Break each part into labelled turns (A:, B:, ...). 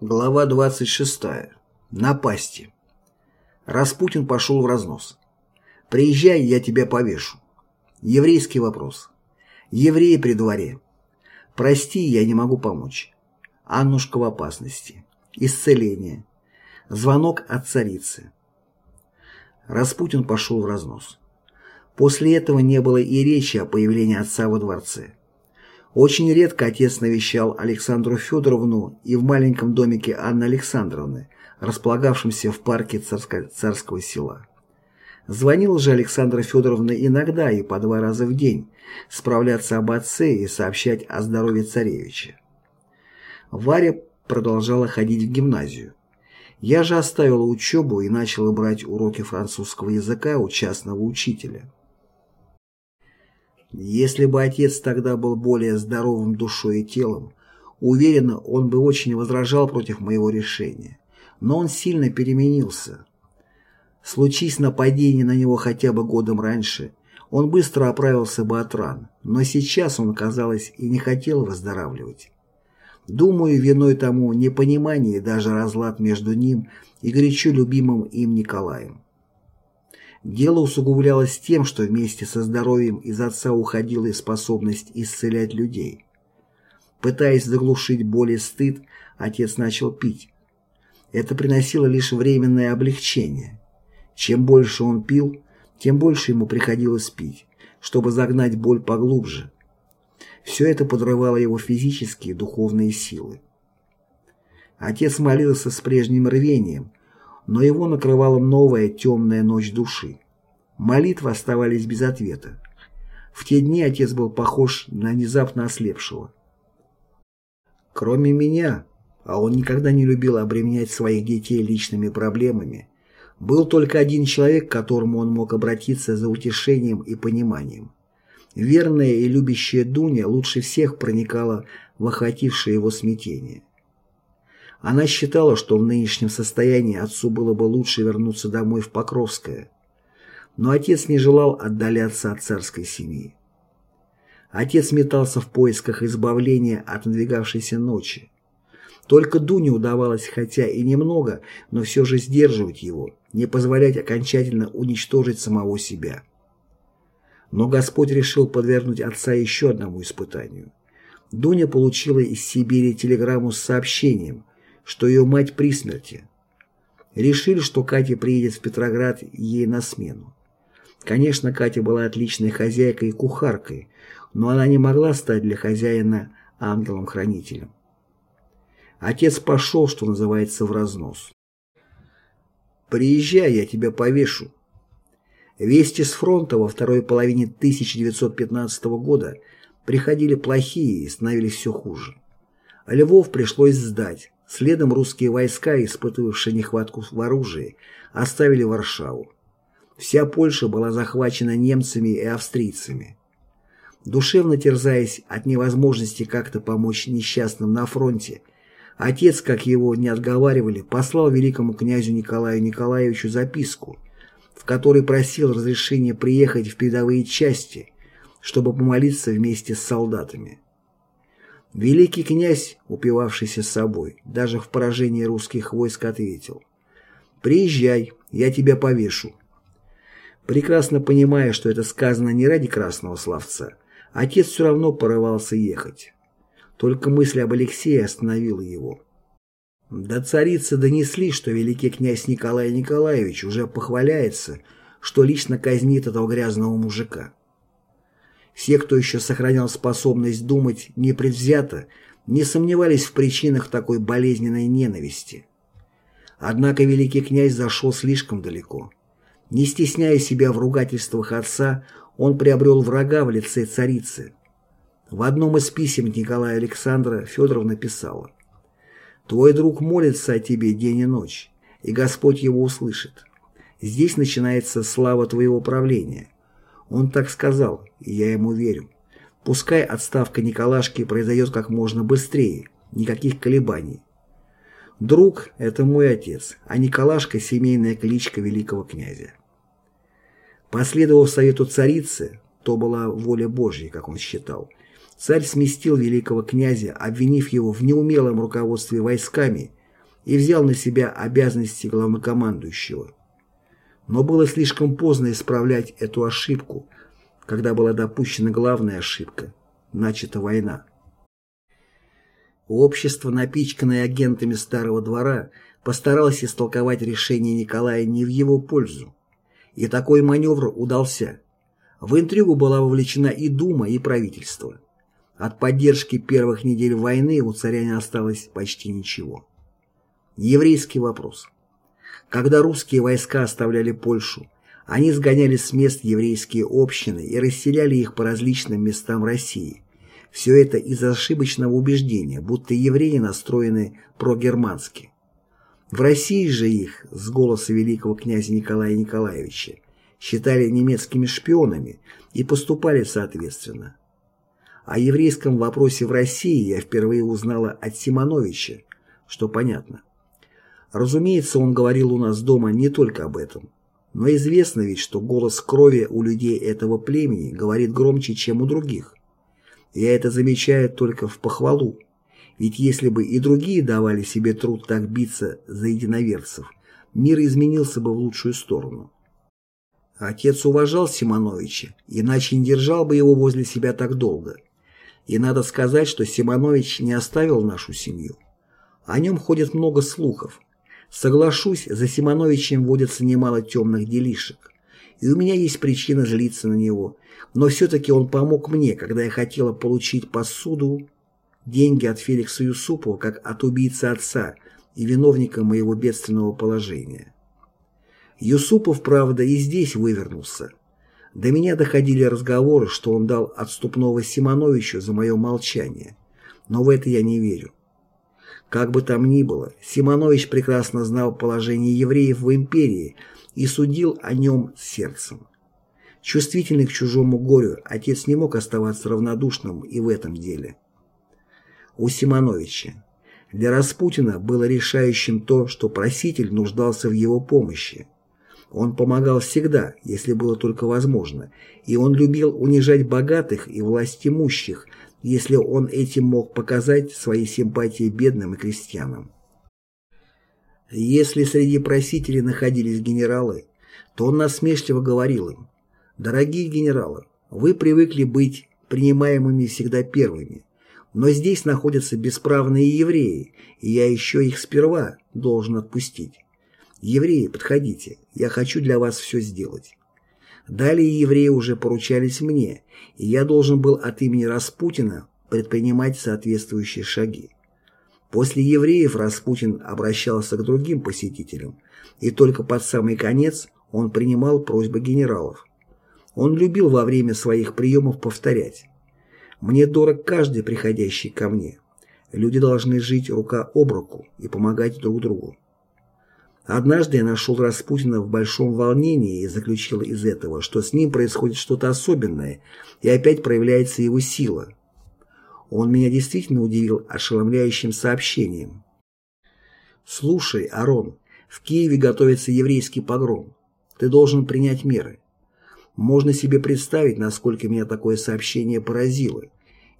A: Глава 26. Напасти. Распутин пошел в разнос. «Приезжай, я тебя повешу». Еврейский вопрос. Евреи при дворе. «Прости, я не могу помочь». Аннушка в опасности. Исцеление. Звонок от царицы. Распутин пошел в разнос. После этого не было и речи о появлении отца во дворце. Очень редко отец навещал Александру Федоровну и в маленьком домике Анны Александровны, располагавшемся в парке царско царского села. Звонила же Александра Федоровна иногда и по два раза в день, справляться об отце и сообщать о здоровье царевича. Варя продолжала ходить в гимназию. Я же оставила учебу и начала брать уроки французского языка у частного учителя. Если бы отец тогда был более здоровым душой и телом, уверенно, он бы очень возражал против моего решения. Но он сильно переменился. Случись нападение на него хотя бы годом раньше, он быстро оправился бы от ран, но сейчас он, казалось, и не хотел выздоравливать. Думаю, виной тому непонимание и даже разлад между ним и горячо любимым им Николаем. Дело усугублялось тем, что вместе со здоровьем из отца уходила и способность исцелять людей. Пытаясь заглушить боль и стыд, отец начал пить. Это приносило лишь временное облегчение. Чем больше он пил, тем больше ему приходилось пить, чтобы загнать боль поглубже. Все это подрывало его физические и духовные силы. Отец молился с прежним рвением, но его накрывала новая темная ночь души. Молитвы оставались без ответа. В те дни отец был похож на внезапно ослепшего. Кроме меня, а он никогда не любил обременять своих детей личными проблемами, был только один человек, к которому он мог обратиться за утешением и пониманием. Верная и любящая Дуня лучше всех проникала в охватившее его смятение. Она считала, что в нынешнем состоянии отцу было бы лучше вернуться домой в Покровское. Но отец не желал отдаляться от царской семьи. Отец метался в поисках избавления от надвигавшейся ночи. Только Дуне удавалось, хотя и немного, но все же сдерживать его, не позволять окончательно уничтожить самого себя. Но Господь решил подвергнуть отца еще одному испытанию. Дуня получила из Сибири телеграмму с сообщением, что ее мать при смерти. Решили, что Катя приедет в Петроград ей на смену. Конечно, Катя была отличной хозяйкой и кухаркой, но она не могла стать для хозяина ангелом-хранителем. Отец пошел, что называется, в разнос. «Приезжай, я тебя повешу». Вести с фронта во второй половине 1915 года приходили плохие и становились все хуже. Львов пришлось сдать, Следом русские войска, испытывавшие нехватку в оружии, оставили Варшаву. Вся Польша была захвачена немцами и австрийцами. Душевно терзаясь от невозможности как-то помочь несчастным на фронте, отец, как его не отговаривали, послал великому князю Николаю Николаевичу записку, в которой просил разрешения приехать в передовые части, чтобы помолиться вместе с солдатами. Великий князь, упивавшийся собой, даже в поражении русских войск ответил «Приезжай, я тебя повешу». Прекрасно понимая, что это сказано не ради красного словца, отец все равно порывался ехать. Только мысль об Алексее остановила его. До царицы донесли, что великий князь Николай Николаевич уже похваляется, что лично казнит этого грязного мужика. Все, кто еще сохранял способность думать непредвзято, не сомневались в причинах такой болезненной ненависти. Однако великий князь зашел слишком далеко. Не стесняя себя в ругательствах отца, он приобрел врага в лице царицы. В одном из писем Николая Александра Федоровна писала «Твой друг молится о тебе день и ночь, и Господь его услышит. Здесь начинается слава твоего правления. Он так сказал, и я ему верю. Пускай отставка Николашки произойдет как можно быстрее, никаких колебаний. Друг – это мой отец, а Николашка – семейная кличка великого князя. Последовав совету царицы, то была воля Божья, как он считал, царь сместил великого князя, обвинив его в неумелом руководстве войсками, и взял на себя обязанности главнокомандующего. Но было слишком поздно исправлять эту ошибку, когда была допущена главная ошибка – начата война. Общество, напичканное агентами Старого двора, постаралось истолковать решение Николая не в его пользу. И такой маневр удался. В интригу была вовлечена и Дума, и правительство. От поддержки первых недель войны у царя не осталось почти ничего. Еврейский вопрос. Когда русские войска оставляли Польшу, они сгоняли с мест еврейские общины и расселяли их по различным местам России. Все это из ошибочного убеждения, будто евреи настроены прогермански. В России же их, с голоса великого князя Николая Николаевича, считали немецкими шпионами и поступали соответственно. О еврейском вопросе в России я впервые узнала от Симоновича, что понятно. Разумеется, он говорил у нас дома не только об этом. Но известно ведь, что голос крови у людей этого племени говорит громче, чем у других. Я это замечаю только в похвалу. Ведь если бы и другие давали себе труд так биться за единоверцев, мир изменился бы в лучшую сторону. Отец уважал Симоновича, иначе не держал бы его возле себя так долго. И надо сказать, что Симонович не оставил нашу семью. О нем ходит много слухов. Соглашусь, за Симоновичем водится немало темных делишек. И у меня есть причина злиться на него. Но все-таки он помог мне, когда я хотела получить посуду, деньги от Феликса Юсупова, как от убийцы отца и виновника моего бедственного положения. Юсупов, правда, и здесь вывернулся. До меня доходили разговоры, что он дал отступного Симоновичу за мое молчание. Но в это я не верю. Как бы там ни было, Симонович прекрасно знал положение евреев в империи и судил о нем сердцем. Чувствительный к чужому горю, отец не мог оставаться равнодушным и в этом деле. У Симоновича. Для Распутина было решающим то, что проситель нуждался в его помощи. Он помогал всегда, если было только возможно, и он любил унижать богатых и властимущих, если он этим мог показать свои симпатии бедным и крестьянам. Если среди просителей находились генералы, то он насмешливо говорил им, «Дорогие генералы, вы привыкли быть принимаемыми всегда первыми, но здесь находятся бесправные евреи, и я еще их сперва должен отпустить. Евреи, подходите, я хочу для вас все сделать». Далее евреи уже поручались мне, и я должен был от имени Распутина предпринимать соответствующие шаги. После евреев Распутин обращался к другим посетителям, и только под самый конец он принимал просьбы генералов. Он любил во время своих приемов повторять «Мне дорог каждый приходящий ко мне. Люди должны жить рука об руку и помогать друг другу». Однажды я нашел Распутина в большом волнении и заключил из этого, что с ним происходит что-то особенное, и опять проявляется его сила. Он меня действительно удивил ошеломляющим сообщением. «Слушай, Арон, в Киеве готовится еврейский погром. Ты должен принять меры. Можно себе представить, насколько меня такое сообщение поразило.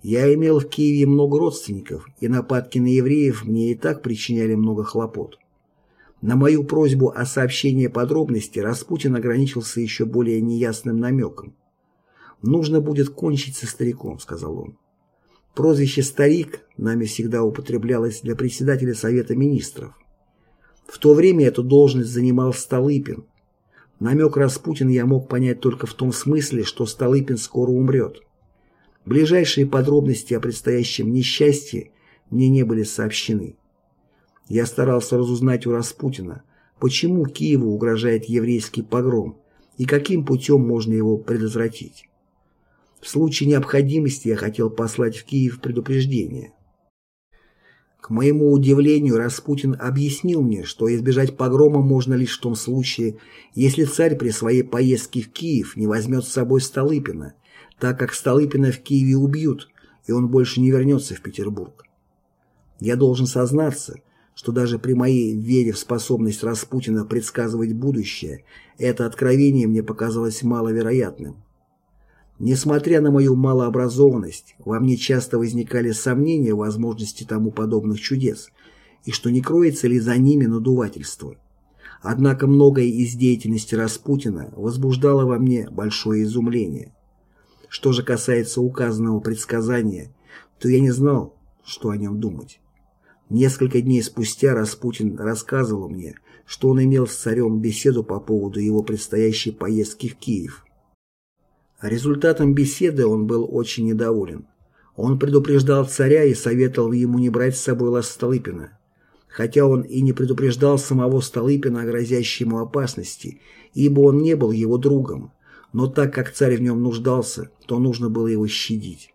A: Я имел в Киеве много родственников, и нападки на евреев мне и так причиняли много хлопот. На мою просьбу о сообщении подробностей Распутин ограничился еще более неясным намеком. «Нужно будет кончить со стариком», — сказал он. Прозвище «старик» нами всегда употреблялось для председателя Совета Министров. В то время эту должность занимал Столыпин. Намек Распутина я мог понять только в том смысле, что Столыпин скоро умрет. Ближайшие подробности о предстоящем несчастье мне не были сообщены. Я старался разузнать у Распутина, почему Киеву угрожает еврейский погром и каким путем можно его предотвратить. В случае необходимости я хотел послать в Киев предупреждение. К моему удивлению, Распутин объяснил мне, что избежать погрома можно лишь в том случае, если царь при своей поездке в Киев не возьмет с собой Столыпина, так как Столыпина в Киеве убьют, и он больше не вернется в Петербург. Я должен сознаться, что даже при моей вере в способность Распутина предсказывать будущее, это откровение мне показалось маловероятным. Несмотря на мою малообразованность, во мне часто возникали сомнения в возможности тому подобных чудес, и что не кроется ли за ними надувательство. Однако многое из деятельности Распутина возбуждало во мне большое изумление. Что же касается указанного предсказания, то я не знал, что о нем думать. Несколько дней спустя Распутин рассказывал мне, что он имел с царем беседу по поводу его предстоящей поездки в Киев. Результатом беседы он был очень недоволен. Он предупреждал царя и советовал ему не брать с собой Столыпина. Хотя он и не предупреждал самого Столыпина о грозящей ему опасности, ибо он не был его другом, но так как царь в нем нуждался, то нужно было его щадить.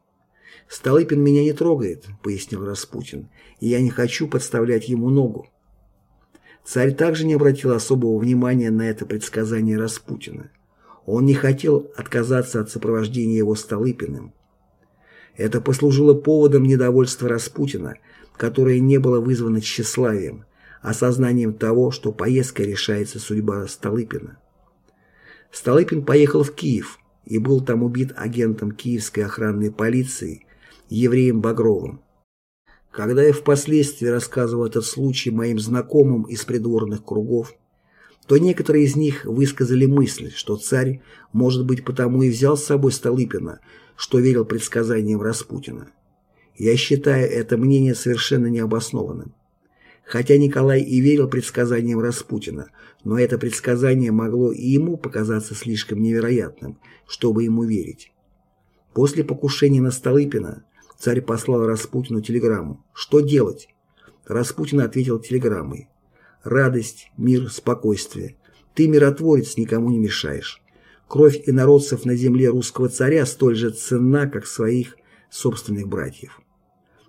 A: «Столыпин меня не трогает», — пояснил Распутин, — «и я не хочу подставлять ему ногу». Царь также не обратил особого внимания на это предсказание Распутина. Он не хотел отказаться от сопровождения его Столыпиным. Это послужило поводом недовольства Распутина, которое не было вызвано тщеславием, а сознанием того, что поездкой решается судьба Столыпина. Столыпин поехал в Киев и был там убит агентом киевской охранной полиции евреем Багровым. Когда я впоследствии рассказывал этот случай моим знакомым из придворных кругов, то некоторые из них высказали мысль, что царь, может быть, потому и взял с собой Столыпина, что верил предсказаниям Распутина. Я считаю это мнение совершенно необоснованным. Хотя Николай и верил предсказаниям Распутина, но это предсказание могло и ему показаться слишком невероятным, чтобы ему верить. После покушения на Столыпина царь послал Распутину телеграмму «Что делать?». Распутин ответил телеграммой «Радость, мир, спокойствие. Ты, миротворец, никому не мешаешь. Кровь инородцев на земле русского царя столь же ценна, как своих собственных братьев.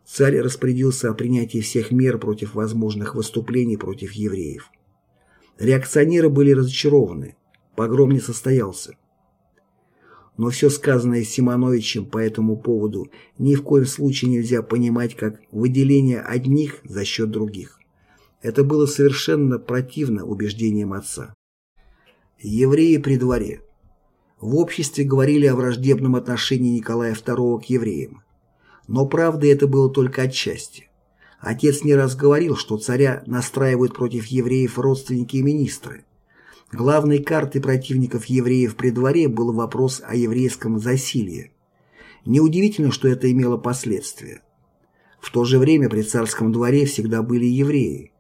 A: Царь распорядился о принятии всех мер против возможных выступлений против евреев. Реакционеры были разочарованы. Погром не состоялся. Но все сказанное Симоновичем по этому поводу ни в коем случае нельзя понимать как выделение одних за счет других. Это было совершенно противно убеждениям отца. Евреи при дворе. В обществе говорили о враждебном отношении Николая II к евреям. Но правда это было только отчасти. Отец не раз говорил, что царя настраивают против евреев родственники и министры. Главной картой противников евреев при дворе был вопрос о еврейском засилье. Неудивительно, что это имело последствия. В то же время при царском дворе всегда были евреи.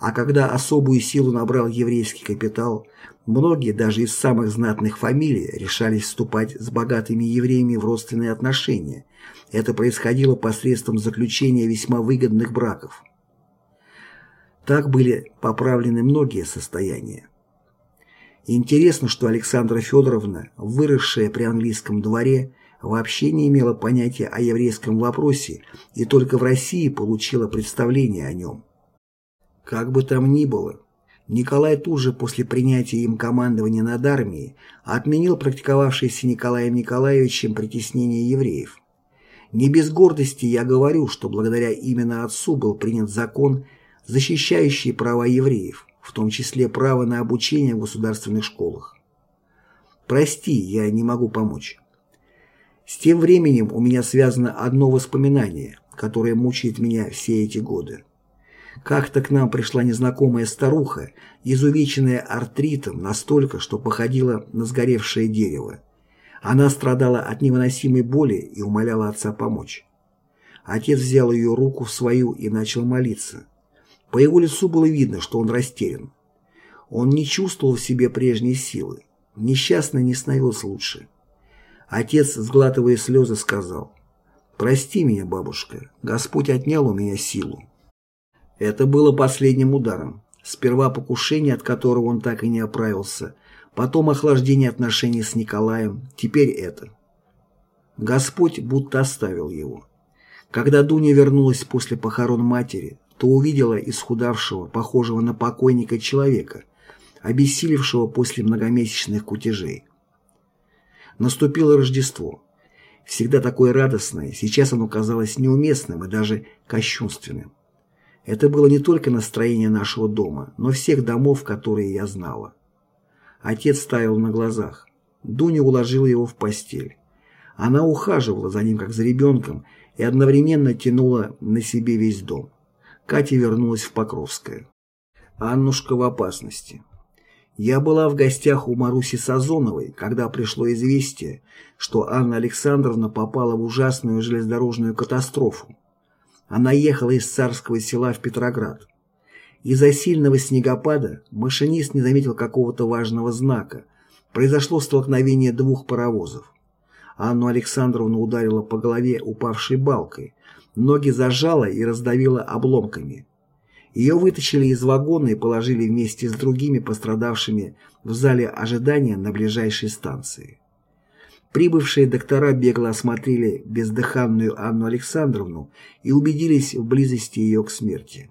A: А когда особую силу набрал еврейский капитал, многие, даже из самых знатных фамилий, решались вступать с богатыми евреями в родственные отношения. Это происходило посредством заключения весьма выгодных браков. Так были поправлены многие состояния. Интересно, что Александра Федоровна, выросшая при английском дворе, вообще не имела понятия о еврейском вопросе и только в России получила представление о нем. Как бы там ни было, Николай тут же после принятия им командования над армией отменил практиковавшееся Николаем Николаевичем притеснение евреев. Не без гордости я говорю, что благодаря именно отцу был принят закон, защищающий права евреев, в том числе право на обучение в государственных школах. Прости, я не могу помочь. С тем временем у меня связано одно воспоминание, которое мучает меня все эти годы. Как-то к нам пришла незнакомая старуха, изувеченная артритом настолько, что походила на сгоревшее дерево. Она страдала от невыносимой боли и умоляла отца помочь. Отец взял ее руку в свою и начал молиться. По его лицу было видно, что он растерян. Он не чувствовал в себе прежней силы. Несчастный не становился лучше. Отец, сглатывая слезы, сказал, «Прости меня, бабушка, Господь отнял у меня силу». Это было последним ударом. Сперва покушение, от которого он так и не оправился, потом охлаждение отношений с Николаем, теперь это. Господь будто оставил его. Когда Дуня вернулась после похорон матери, то увидела исхудавшего, похожего на покойника человека, обессилевшего после многомесячных кутежей. Наступило Рождество. Всегда такое радостное, сейчас оно казалось неуместным и даже кощунственным. Это было не только настроение нашего дома, но всех домов, которые я знала. Отец ставил на глазах. Дуня уложила его в постель. Она ухаживала за ним, как за ребенком, и одновременно тянула на себе весь дом. Катя вернулась в Покровское. Аннушка в опасности. Я была в гостях у Маруси Сазоновой, когда пришло известие, что Анна Александровна попала в ужасную железнодорожную катастрофу. Она ехала из царского села в Петроград. Из-за сильного снегопада машинист не заметил какого-то важного знака. Произошло столкновение двух паровозов. Анну Александровну ударило по голове упавшей балкой, ноги зажало и раздавило обломками. Ее вытащили из вагона и положили вместе с другими пострадавшими в зале ожидания на ближайшей станции. Прибывшие доктора бегло осмотрели бездыханную Анну Александровну и убедились в близости ее к смерти.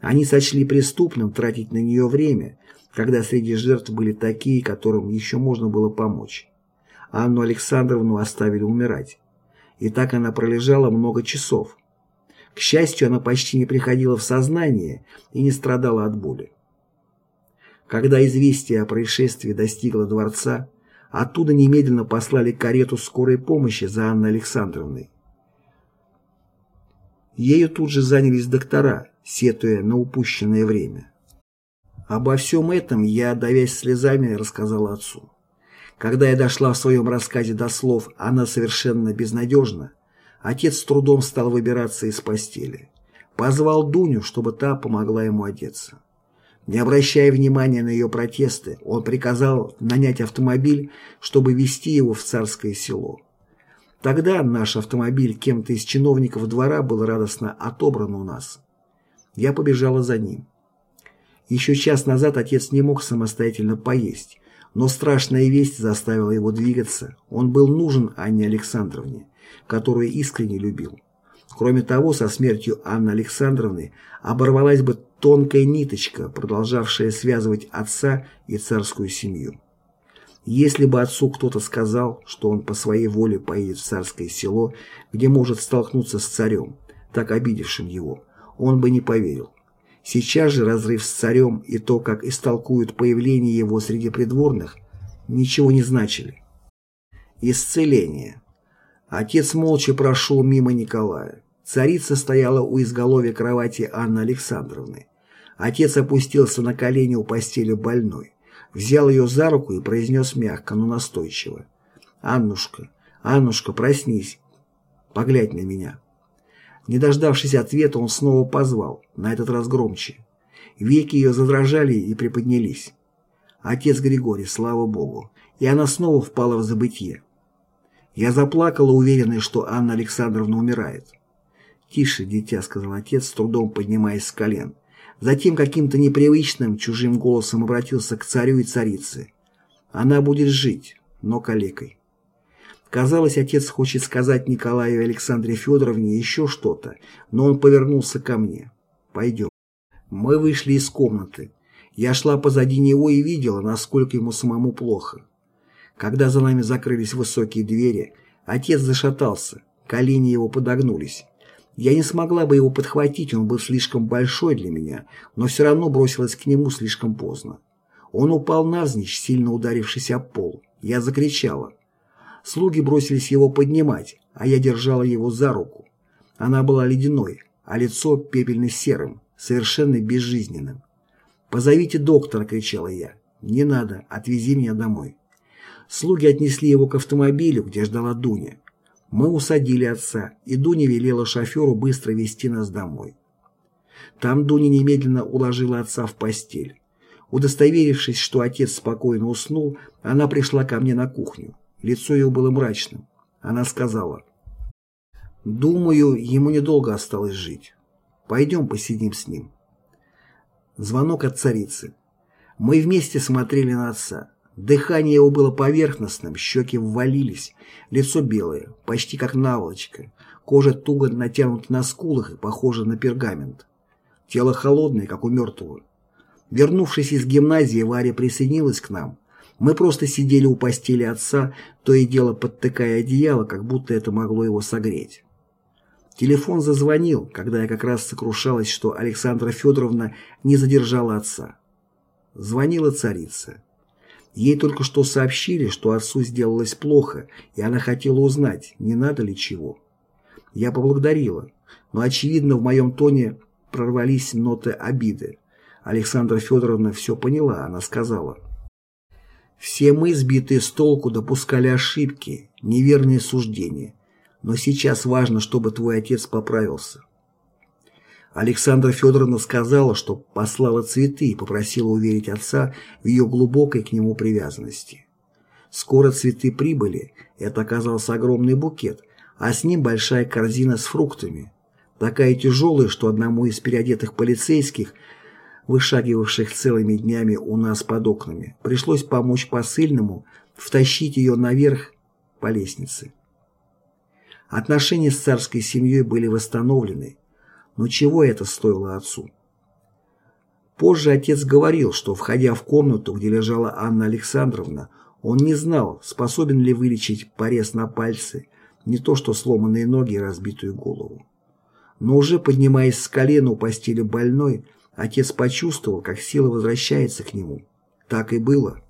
A: Они сочли преступным тратить на нее время, когда среди жертв были такие, которым еще можно было помочь. Анну Александровну оставили умирать. И так она пролежала много часов. К счастью, она почти не приходила в сознание и не страдала от боли. Когда известие о происшествии достигло дворца, оттуда немедленно послали карету скорой помощи за Анной Александровной. Ею тут же занялись доктора, сетуя на упущенное время. Обо всем этом я, давясь слезами, рассказала отцу. Когда я дошла в своем рассказе до слов «она совершенно безнадежна», отец с трудом стал выбираться из постели. Позвал Дуню, чтобы та помогла ему одеться. Не обращая внимания на ее протесты, он приказал нанять автомобиль, чтобы везти его в царское село. Тогда наш автомобиль кем-то из чиновников двора был радостно отобран у нас. Я побежала за ним. Еще час назад отец не мог самостоятельно поесть, но страшная весть заставила его двигаться. Он был нужен Анне Александровне, которую искренне любил. Кроме того, со смертью Анны Александровны оборвалась бы тонкая ниточка, продолжавшая связывать отца и царскую семью. Если бы отцу кто-то сказал, что он по своей воле поедет в царское село, где может столкнуться с царем, так обидевшим его, он бы не поверил. Сейчас же разрыв с царем и то, как истолкуют появление его среди придворных, ничего не значили. Исцеление. Отец молча прошел мимо Николая. Царица стояла у изголовья кровати Анны Александровны. Отец опустился на колени у постели больной, взял ее за руку и произнес мягко, но настойчиво. «Аннушка, Аннушка, проснись, поглядь на меня». Не дождавшись ответа, он снова позвал, на этот раз громче. Веки ее задрожали и приподнялись. Отец Григорий, слава Богу, и она снова впала в забытье. Я заплакала, уверенная, что Анна Александровна умирает. «Тише, дитя», — сказал отец, с трудом поднимаясь с колен. Затем каким-то непривычным, чужим голосом обратился к царю и царице. «Она будет жить, но калекой». Казалось, отец хочет сказать Николаю и Александре Федоровне еще что-то, но он повернулся ко мне. «Пойдем». Мы вышли из комнаты. Я шла позади него и видела, насколько ему самому плохо. Когда за нами закрылись высокие двери, отец зашатался, колени его подогнулись. Я не смогла бы его подхватить, он был слишком большой для меня, но все равно бросилась к нему слишком поздно. Он упал навзничь, сильно ударившись об пол. Я закричала. Слуги бросились его поднимать, а я держала его за руку. Она была ледяной, а лицо пепельно-серым, совершенно безжизненным. «Позовите доктора!» — кричала я. «Не надо, отвези меня домой». Слуги отнесли его к автомобилю, где ждала Дуня. Мы усадили отца, и Дуня велела шоферу быстро везти нас домой. Там Дуня немедленно уложила отца в постель. Удостоверившись, что отец спокойно уснул, она пришла ко мне на кухню. Лицо ее было мрачным. Она сказала, «Думаю, ему недолго осталось жить. Пойдем посидим с ним». Звонок от царицы. Мы вместе смотрели на отца. Дыхание его было поверхностным, щеки ввалились, лицо белое, почти как наволочка, кожа туго натянута на скулах и похожа на пергамент. Тело холодное, как у мертвого. Вернувшись из гимназии, Варя присоединилась к нам. Мы просто сидели у постели отца, то и дело подтыкая одеяло, как будто это могло его согреть. Телефон зазвонил, когда я как раз сокрушалась, что Александра Федоровна не задержала отца. Звонила царица. Ей только что сообщили, что отцу сделалось плохо, и она хотела узнать, не надо ли чего. Я поблагодарила, но, очевидно, в моем тоне прорвались ноты обиды. Александра Федоровна все поняла, она сказала. «Все мы, сбитые с толку, допускали ошибки, неверные суждения. Но сейчас важно, чтобы твой отец поправился». Александра Федоровна сказала, что послала цветы и попросила уверить отца в ее глубокой к нему привязанности. Скоро цветы прибыли, это оказался огромный букет, а с ним большая корзина с фруктами, такая тяжелая, что одному из переодетых полицейских, вышагивавших целыми днями у нас под окнами, пришлось помочь посыльному втащить ее наверх по лестнице. Отношения с царской семьей были восстановлены, но чего это стоило отцу? Позже отец говорил, что, входя в комнату, где лежала Анна Александровна, он не знал, способен ли вылечить порез на пальце, не то что сломанные ноги и разбитую голову. Но уже поднимаясь с колена у постели больной, отец почувствовал, как сила возвращается к нему. Так и было.